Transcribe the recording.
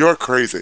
You're crazy.